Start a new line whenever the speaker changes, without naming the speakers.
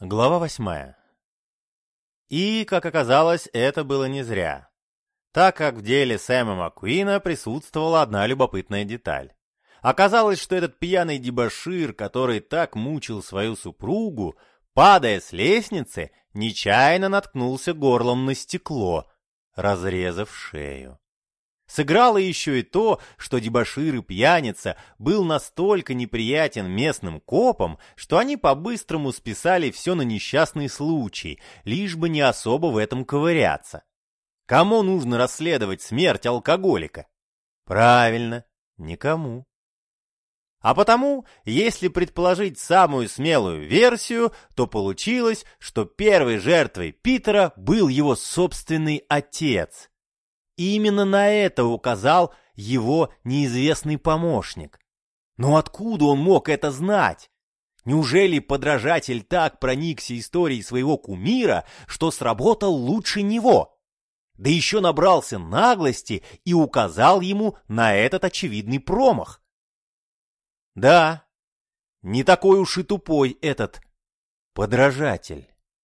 Глава восьмая. И, как оказалось, это было не зря, так как в деле Сэма Маккуина присутствовала одна любопытная деталь. Оказалось, что этот пьяный дебошир, который так мучил свою супругу, падая с лестницы, нечаянно наткнулся горлом на стекло, разрезав шею. Сыграло еще и то, что дебошир и пьяница был настолько неприятен местным копам, что они по-быстрому списали все на несчастный случай, лишь бы не особо в этом ковыряться. Кому нужно расследовать смерть алкоголика? Правильно, никому. А потому, если предположить самую смелую версию, то получилось, что первой жертвой Питера был его собственный отец – именно на это указал его неизвестный помощник. Но откуда он мог это знать? Неужели подражатель так проникся историей своего кумира, что сработал лучше него? Да еще набрался наглости и указал ему на этот очевидный промах. Да, не такой уж и тупой этот подражатель.